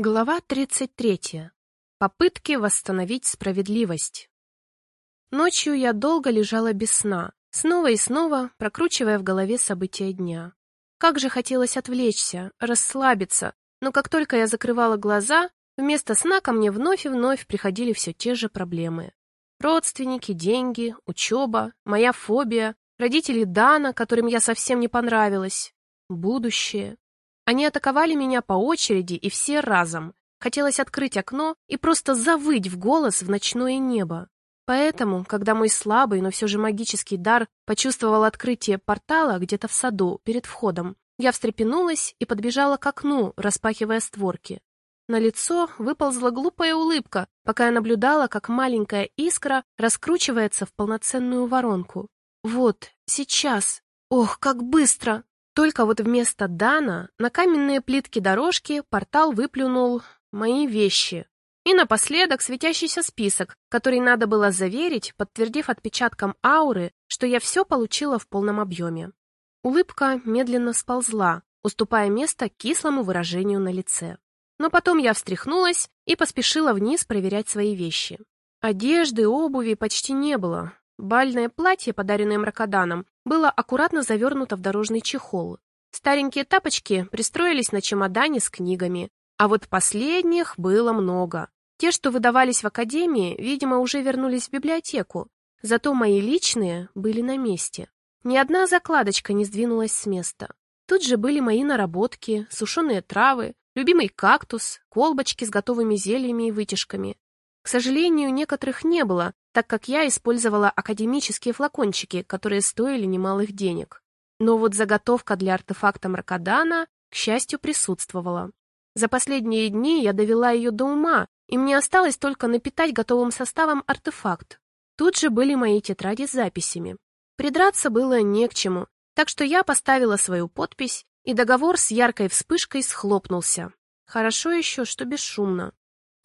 Глава 33. Попытки восстановить справедливость. Ночью я долго лежала без сна, снова и снова прокручивая в голове события дня. Как же хотелось отвлечься, расслабиться, но как только я закрывала глаза, вместо сна ко мне вновь и вновь приходили все те же проблемы. Родственники, деньги, учеба, моя фобия, родители Дана, которым я совсем не понравилась, будущее. Они атаковали меня по очереди и все разом. Хотелось открыть окно и просто завыть в голос в ночное небо. Поэтому, когда мой слабый, но все же магический дар почувствовал открытие портала где-то в саду, перед входом, я встрепенулась и подбежала к окну, распахивая створки. На лицо выползла глупая улыбка, пока я наблюдала, как маленькая искра раскручивается в полноценную воронку. Вот, сейчас. Ох, как быстро! Только вот вместо Дана на каменные плитки дорожки портал выплюнул мои вещи. И напоследок светящийся список, который надо было заверить, подтвердив отпечатком ауры, что я все получила в полном объеме. Улыбка медленно сползла, уступая место кислому выражению на лице. Но потом я встряхнулась и поспешила вниз проверять свои вещи. Одежды, обуви почти не было, Бальное платье, подаренное мракоданом, было аккуратно завернуто в дорожный чехол. Старенькие тапочки пристроились на чемодане с книгами, а вот последних было много. Те, что выдавались в академии, видимо, уже вернулись в библиотеку, зато мои личные были на месте. Ни одна закладочка не сдвинулась с места. Тут же были мои наработки, сушеные травы, любимый кактус, колбочки с готовыми зельями и вытяжками. К сожалению, некоторых не было, так как я использовала академические флакончики, которые стоили немалых денег. Но вот заготовка для артефакта Мракодана, к счастью, присутствовала. За последние дни я довела ее до ума, и мне осталось только напитать готовым составом артефакт. Тут же были мои тетради с записями. Придраться было не к чему, так что я поставила свою подпись, и договор с яркой вспышкой схлопнулся. Хорошо еще, что бесшумно.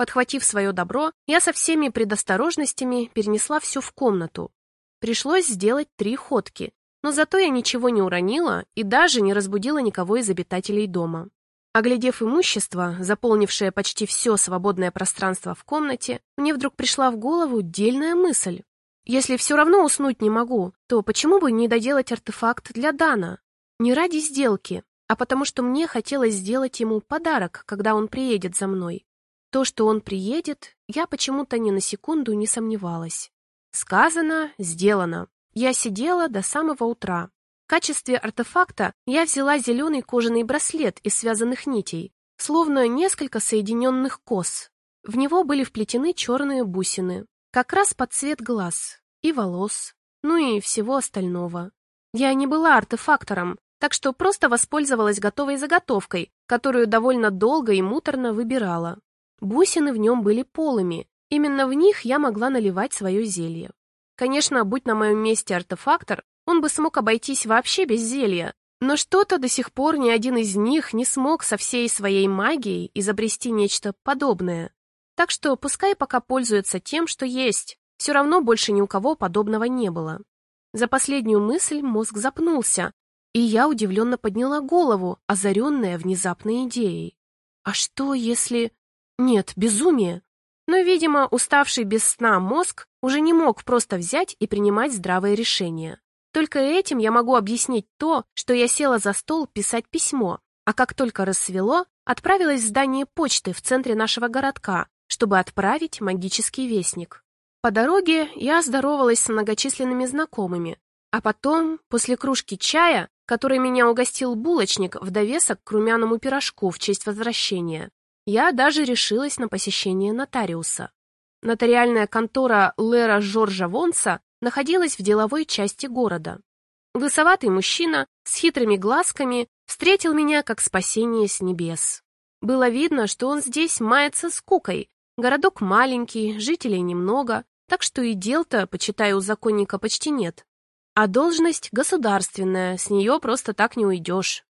Подхватив свое добро, я со всеми предосторожностями перенесла все в комнату. Пришлось сделать три ходки, но зато я ничего не уронила и даже не разбудила никого из обитателей дома. Оглядев имущество, заполнившее почти все свободное пространство в комнате, мне вдруг пришла в голову дельная мысль. Если все равно уснуть не могу, то почему бы не доделать артефакт для Дана? Не ради сделки, а потому что мне хотелось сделать ему подарок, когда он приедет за мной. То, что он приедет, я почему-то ни на секунду не сомневалась. Сказано, сделано. Я сидела до самого утра. В качестве артефакта я взяла зеленый кожаный браслет из связанных нитей, словно несколько соединенных кос. В него были вплетены черные бусины, как раз под цвет глаз и волос, ну и всего остального. Я не была артефактором, так что просто воспользовалась готовой заготовкой, которую довольно долго и муторно выбирала. Бусины в нем были полыми, именно в них я могла наливать свое зелье. Конечно, будь на моем месте артефактор, он бы смог обойтись вообще без зелья, но что-то до сих пор ни один из них не смог со всей своей магией изобрести нечто подобное. Так что пускай пока пользуется тем, что есть, все равно больше ни у кого подобного не было. За последнюю мысль мозг запнулся, и я удивленно подняла голову, озаренная внезапной идеей. А что, если... Нет, безумие. Но, видимо, уставший без сна мозг уже не мог просто взять и принимать здравые решения. Только этим я могу объяснить то, что я села за стол писать письмо, а как только рассвело, отправилась в здание почты в центре нашего городка, чтобы отправить магический вестник. По дороге я здоровалась с многочисленными знакомыми, а потом, после кружки чая, который меня угостил булочник в довесок к румяному пирожку в честь возвращения, я даже решилась на посещение нотариуса. Нотариальная контора Лера Жоржа Вонса находилась в деловой части города. Лысоватый мужчина с хитрыми глазками встретил меня как спасение с небес. Было видно, что он здесь мается скукой. Городок маленький, жителей немного, так что и дел-то, почитаю, у законника почти нет. А должность государственная, с нее просто так не уйдешь.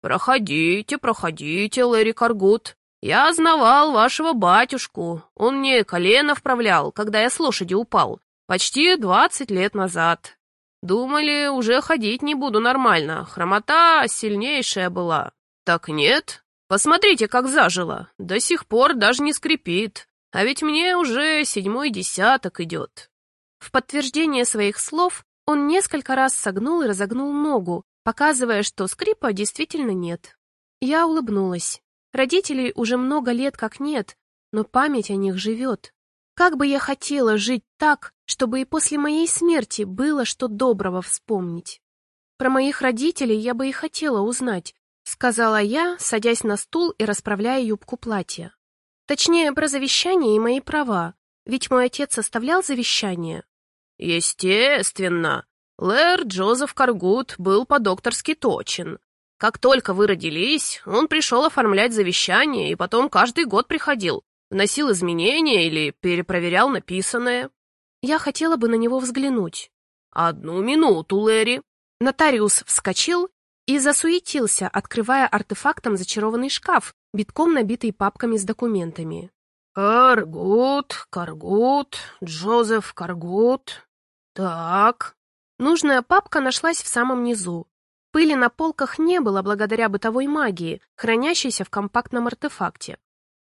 «Проходите, проходите, Лэри Каргут», «Я знавал вашего батюшку. Он мне колено вправлял, когда я с лошади упал. Почти двадцать лет назад. Думали, уже ходить не буду нормально. Хромота сильнейшая была. Так нет. Посмотрите, как зажило. До сих пор даже не скрипит. А ведь мне уже седьмой десяток идет». В подтверждение своих слов он несколько раз согнул и разогнул ногу, показывая, что скрипа действительно нет. Я улыбнулась. Родителей уже много лет как нет, но память о них живет. Как бы я хотела жить так, чтобы и после моей смерти было что доброго вспомнить. Про моих родителей я бы и хотела узнать, сказала я, садясь на стул и расправляя юбку платья. Точнее, про завещание и мои права, ведь мой отец составлял завещание. Естественно. Лэр Джозеф Каргут был по-докторски точен. Как только вы родились, он пришел оформлять завещание и потом каждый год приходил, вносил изменения или перепроверял написанное. Я хотела бы на него взглянуть. Одну минуту, Лэри. Нотариус вскочил и засуетился, открывая артефактом зачарованный шкаф, битком набитый папками с документами. «Каргут, Каргут, Джозеф Каргут. Так...» Нужная папка нашлась в самом низу. Пыли на полках не было благодаря бытовой магии, хранящейся в компактном артефакте.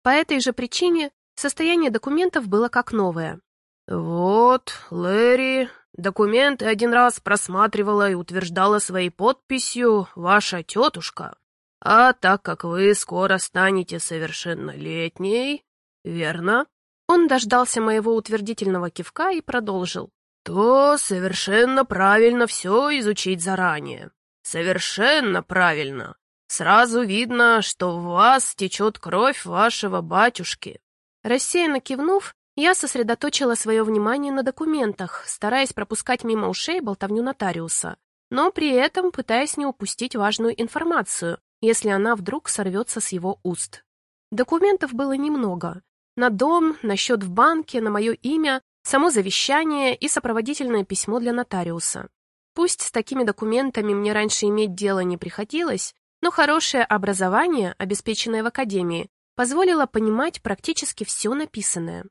По этой же причине состояние документов было как новое. «Вот, Лэри, документы один раз просматривала и утверждала своей подписью ваша тетушка. А так как вы скоро станете совершеннолетней, верно?» Он дождался моего утвердительного кивка и продолжил. «То совершенно правильно все изучить заранее. Совершенно правильно. Сразу видно, что в вас течет кровь вашего батюшки». Рассеянно кивнув, я сосредоточила свое внимание на документах, стараясь пропускать мимо ушей болтовню нотариуса, но при этом пытаясь не упустить важную информацию, если она вдруг сорвется с его уст. Документов было немного. На дом, на счет в банке, на мое имя, само завещание и сопроводительное письмо для нотариуса. Пусть с такими документами мне раньше иметь дело не приходилось, но хорошее образование, обеспеченное в академии, позволило понимать практически все написанное.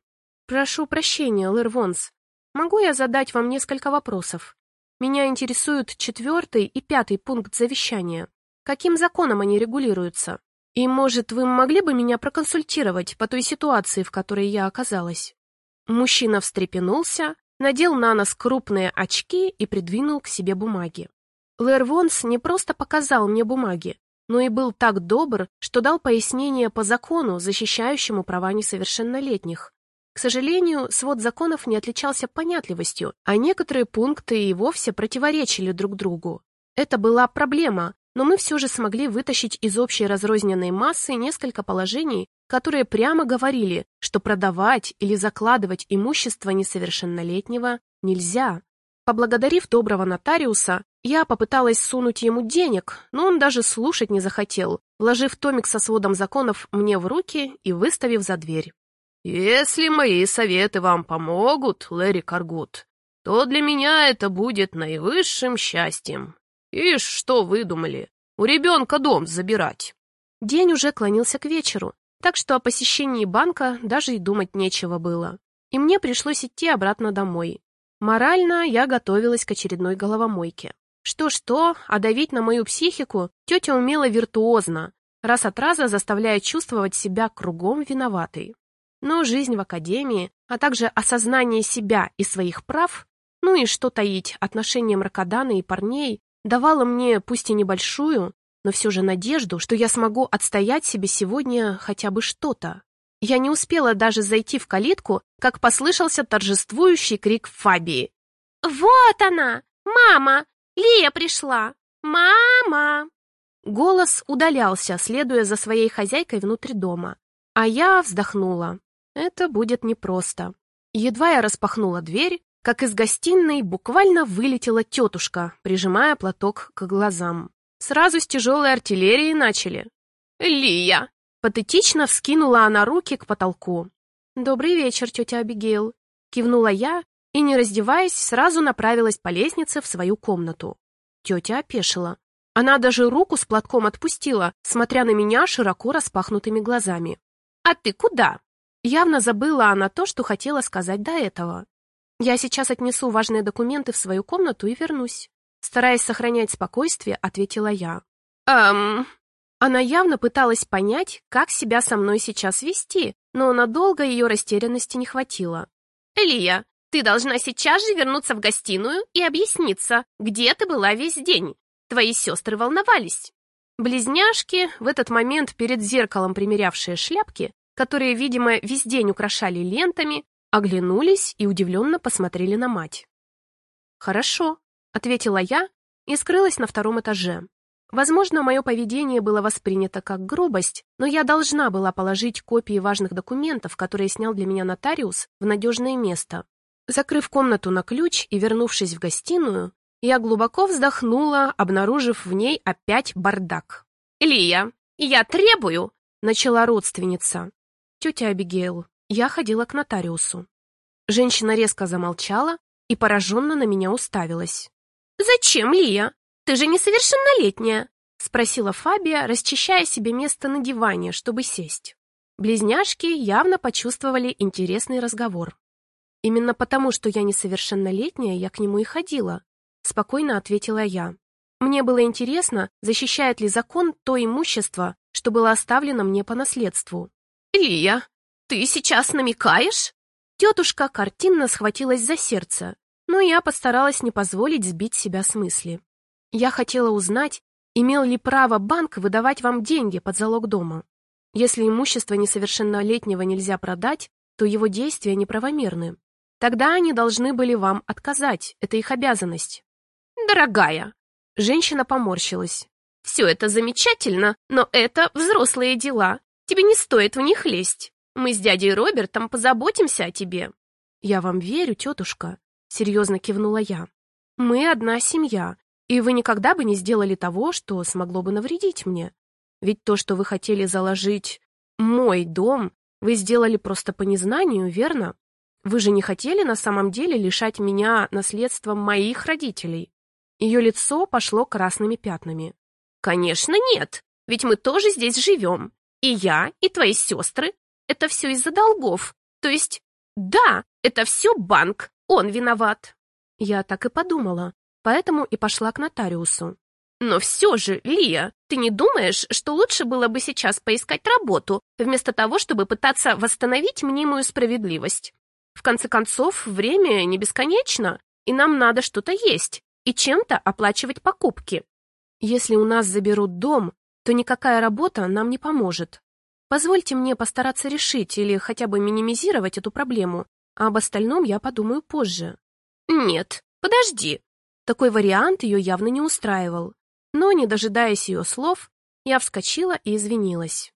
Прошу прощения, Лэр Вонс. Могу я задать вам несколько вопросов? Меня интересуют четвертый и пятый пункт завещания. Каким законом они регулируются? И, может, вы могли бы меня проконсультировать по той ситуации, в которой я оказалась? Мужчина встрепенулся, надел на нос крупные очки и придвинул к себе бумаги. Лэр Вонс не просто показал мне бумаги, но и был так добр, что дал пояснение по закону, защищающему права несовершеннолетних. К сожалению, свод законов не отличался понятливостью, а некоторые пункты и вовсе противоречили друг другу. Это была проблема, но мы все же смогли вытащить из общей разрозненной массы несколько положений, которые прямо говорили, что продавать или закладывать имущество несовершеннолетнего нельзя. Поблагодарив доброго нотариуса, я попыталась сунуть ему денег, но он даже слушать не захотел, вложив томик со сводом законов мне в руки и выставив за дверь. «Если мои советы вам помогут, Лэри Каргут, то для меня это будет наивысшим счастьем. И что вы думали? У ребенка дом забирать?» День уже клонился к вечеру, так что о посещении банка даже и думать нечего было. И мне пришлось идти обратно домой. Морально я готовилась к очередной головомойке. Что-что, а давить на мою психику тетя умела виртуозно, раз от раза заставляя чувствовать себя кругом виноватой. Но жизнь в академии, а также осознание себя и своих прав, ну и что таить, отношения мракодана и парней, давала мне, пусть и небольшую, но все же надежду, что я смогу отстоять себе сегодня хотя бы что-то. Я не успела даже зайти в калитку, как послышался торжествующий крик Фабии. «Вот она! Мама! Лия пришла! Мама!» Голос удалялся, следуя за своей хозяйкой внутрь дома. А я вздохнула. Это будет непросто. Едва я распахнула дверь, как из гостиной буквально вылетела тетушка, прижимая платок к глазам. Сразу с тяжелой артиллерии начали. «Лия!» Патетично вскинула она руки к потолку. «Добрый вечер, тетя Абигейл», — кивнула я и, не раздеваясь, сразу направилась по лестнице в свою комнату. Тетя опешила. Она даже руку с платком отпустила, смотря на меня широко распахнутыми глазами. «А ты куда?» Явно забыла она то, что хотела сказать до этого. «Я сейчас отнесу важные документы в свою комнату и вернусь». Стараясь сохранять спокойствие, ответила я. «Эм...» Она явно пыталась понять, как себя со мной сейчас вести, но надолго ее растерянности не хватило. «Элия, ты должна сейчас же вернуться в гостиную и объясниться, где ты была весь день. Твои сестры волновались». Близняшки, в этот момент перед зеркалом примерявшие шляпки, которые, видимо, весь день украшали лентами, оглянулись и удивленно посмотрели на мать. «Хорошо», — ответила я и скрылась на втором этаже. Возможно, мое поведение было воспринято как грубость, но я должна была положить копии важных документов, которые снял для меня нотариус, в надежное место. Закрыв комнату на ключ и вернувшись в гостиную, я глубоко вздохнула, обнаружив в ней опять бардак. «Лия, я требую!» — начала родственница. «Тетя Абигейл, я ходила к нотариусу». Женщина резко замолчала и пораженно на меня уставилась. «Зачем, Лия? Ты же несовершеннолетняя!» — спросила Фабия, расчищая себе место на диване, чтобы сесть. Близняшки явно почувствовали интересный разговор. Именно потому, что я несовершеннолетняя, я к нему и ходила, спокойно ответила я. Мне было интересно, защищает ли закон то имущество, что было оставлено мне по наследству. «Лия, ты сейчас намекаешь?» Тетушка картинно схватилась за сердце, но я постаралась не позволить сбить себя с мысли. Я хотела узнать, имел ли право банк выдавать вам деньги под залог дома. Если имущество несовершеннолетнего нельзя продать, то его действия неправомерны. Тогда они должны были вам отказать, это их обязанность. «Дорогая!» Женщина поморщилась. «Все это замечательно, но это взрослые дела. Тебе не стоит в них лезть. Мы с дядей Робертом позаботимся о тебе». «Я вам верю, тетушка», — серьезно кивнула я. «Мы одна семья, и вы никогда бы не сделали того, что смогло бы навредить мне. Ведь то, что вы хотели заложить мой дом, вы сделали просто по незнанию, верно? Вы же не хотели на самом деле лишать меня наследства моих родителей?» Ее лицо пошло красными пятнами. «Конечно нет, ведь мы тоже здесь живем. И я, и твои сестры. Это все из-за долгов. То есть, да, это все банк, он виноват». Я так и подумала, поэтому и пошла к нотариусу. «Но все же, Лия, ты не думаешь, что лучше было бы сейчас поискать работу, вместо того, чтобы пытаться восстановить мнимую справедливость? В конце концов, время не бесконечно, и нам надо что-то есть и чем-то оплачивать покупки. Если у нас заберут дом, то никакая работа нам не поможет. Позвольте мне постараться решить или хотя бы минимизировать эту проблему, а об остальном я подумаю позже. Нет, подожди. Такой вариант ее явно не устраивал. Но, не дожидаясь ее слов, я вскочила и извинилась.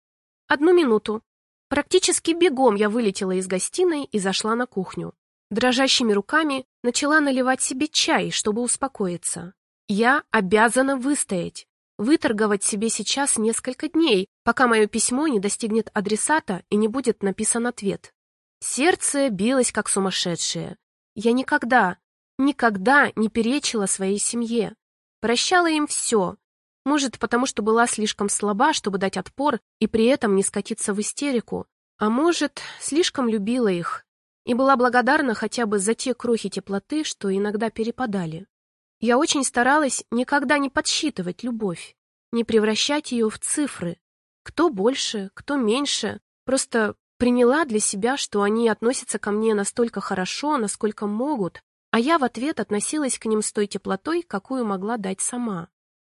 Одну минуту. Практически бегом я вылетела из гостиной и зашла на кухню. Дрожащими руками начала наливать себе чай, чтобы успокоиться. Я обязана выстоять, выторговать себе сейчас несколько дней, пока мое письмо не достигнет адресата и не будет написан ответ. Сердце билось как сумасшедшее. Я никогда, никогда не перечила своей семье. Прощала им все. Может, потому что была слишком слаба, чтобы дать отпор и при этом не скатиться в истерику. А может, слишком любила их, и была благодарна хотя бы за те крохи теплоты, что иногда перепадали. Я очень старалась никогда не подсчитывать любовь, не превращать ее в цифры. Кто больше, кто меньше, просто приняла для себя, что они относятся ко мне настолько хорошо, насколько могут, а я в ответ относилась к ним с той теплотой, какую могла дать сама.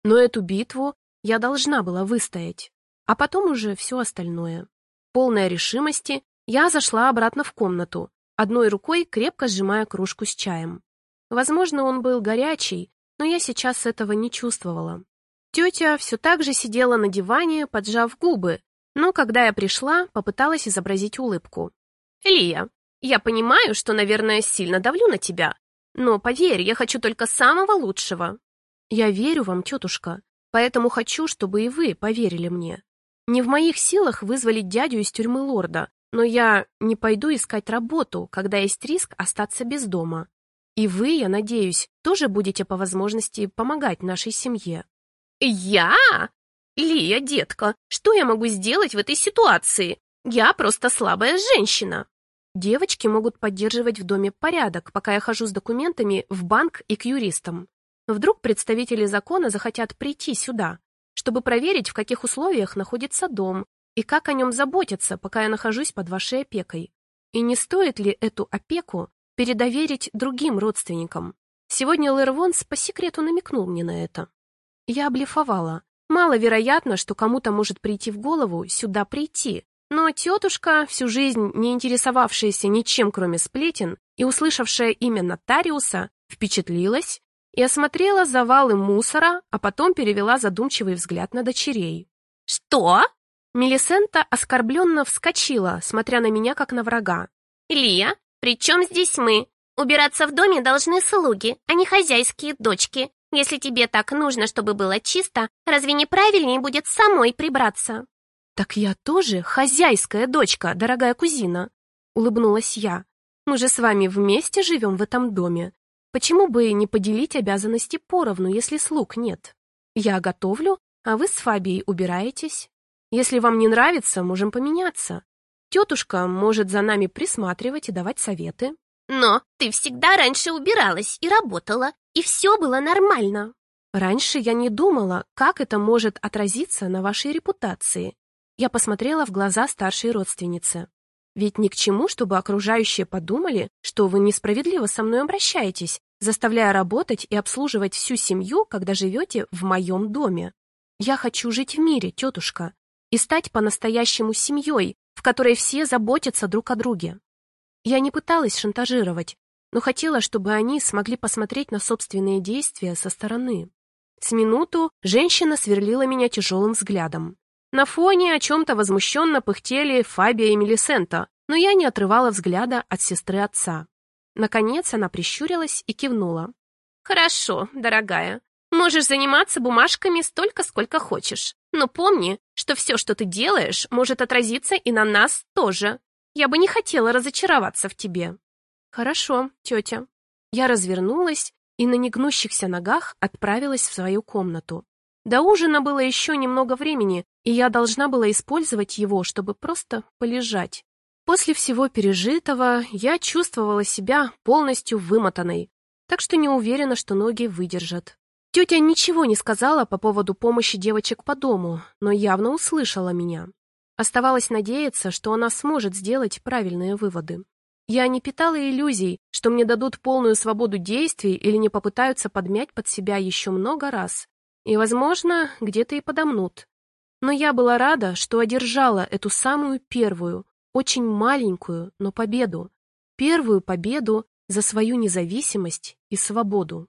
Но эту битву я должна была выстоять, а потом уже все остальное. Полная решимости, я зашла обратно в комнату, одной рукой крепко сжимая кружку с чаем. Возможно, он был горячий, но я сейчас этого не чувствовала. Тетя все так же сидела на диване, поджав губы, но когда я пришла, попыталась изобразить улыбку. «Лия, я понимаю, что, наверное, сильно давлю на тебя, но, поверь, я хочу только самого лучшего». «Я верю вам, тетушка, поэтому хочу, чтобы и вы поверили мне. Не в моих силах вызволить дядю из тюрьмы лорда, но я не пойду искать работу, когда есть риск остаться без дома. И вы, я надеюсь, тоже будете по возможности помогать нашей семье. Я? Лия, детка, что я могу сделать в этой ситуации? Я просто слабая женщина. Девочки могут поддерживать в доме порядок, пока я хожу с документами в банк и к юристам. Вдруг представители закона захотят прийти сюда. чтобы проверить, в каких условиях находится дом и как о нем заботятся, пока я нахожусь под вашей опекой. И не стоит ли эту опеку передоверить другим родственникам? Сегодня Лэр Вонс по секрету намекнул мне на это. Я облифовала. Маловероятно, что кому-то может прийти в голову сюда прийти, но тетушка, всю жизнь не интересовавшаяся ничем, кроме сплетен, и услышавшая имя Нотариуса, впечатлилась и осмотрела завалы мусора, а потом перевела задумчивый взгляд на дочерей. «Что?» Мелисента оскорбленно вскочила, смотря на меня, как на врага. «Лия, при чем здесь мы? Убираться в доме должны слуги, а не хозяйские дочки. Если тебе так нужно, чтобы было чисто, разве не правильнее будет самой прибраться?» «Так я тоже хозяйская дочка, дорогая кузина», — улыбнулась я. «Мы же с вами вместе живем в этом доме. Почему бы не поделить обязанности поровну, если слуг нет? Я готовлю, а вы с Фабией убираетесь. Если вам не нравится, можем поменяться. Тетушка может за нами присматривать и давать советы». «Но ты всегда раньше убиралась и работала, и все было нормально». «Раньше я не думала, как это может отразиться на вашей репутации. Я посмотрела в глаза старшей родственницы. Ведь ни к чему, чтобы окружающие подумали, что вы несправедливо со мной обращаетесь, заставляя работать и обслуживать всю семью, когда живете в моем доме. Я хочу жить в мире, тетушка, и стать по-настоящему семьей, в которой все заботятся друг о друге. Я не пыталась шантажировать, но хотела, чтобы они смогли посмотреть на собственные действия со стороны. С минуту женщина сверлила меня тяжелым взглядом. На фоне о чем-то возмущенно пыхтели Фабия и Мелисента, но я не отрывала взгляда от сестры отца. Наконец она прищурилась и кивнула. «Хорошо, дорогая. Можешь заниматься бумажками столько, сколько хочешь. Но помни, что все, что ты делаешь, может отразиться и на нас тоже. Я бы не хотела разочароваться в тебе». «Хорошо, тетя». Я развернулась и на негнущихся ногах отправилась в свою комнату. До ужина было еще немного времени, и я должна была использовать его, чтобы просто полежать. После всего пережитого я чувствовала себя полностью вымотанной, так что не уверена, что ноги выдержат. Тетя ничего не сказала по поводу помощи девочек по дому, но явно услышала меня. Оставалось надеяться, что она сможет сделать правильные выводы. Я не питала иллюзий, что мне дадут полную свободу действий или не попытаются подмять под себя еще много раз. И, возможно, где-то и подомнут. Но я была рада, что одержала эту самую первую, очень маленькую, но победу. Первую победу за свою независимость и свободу.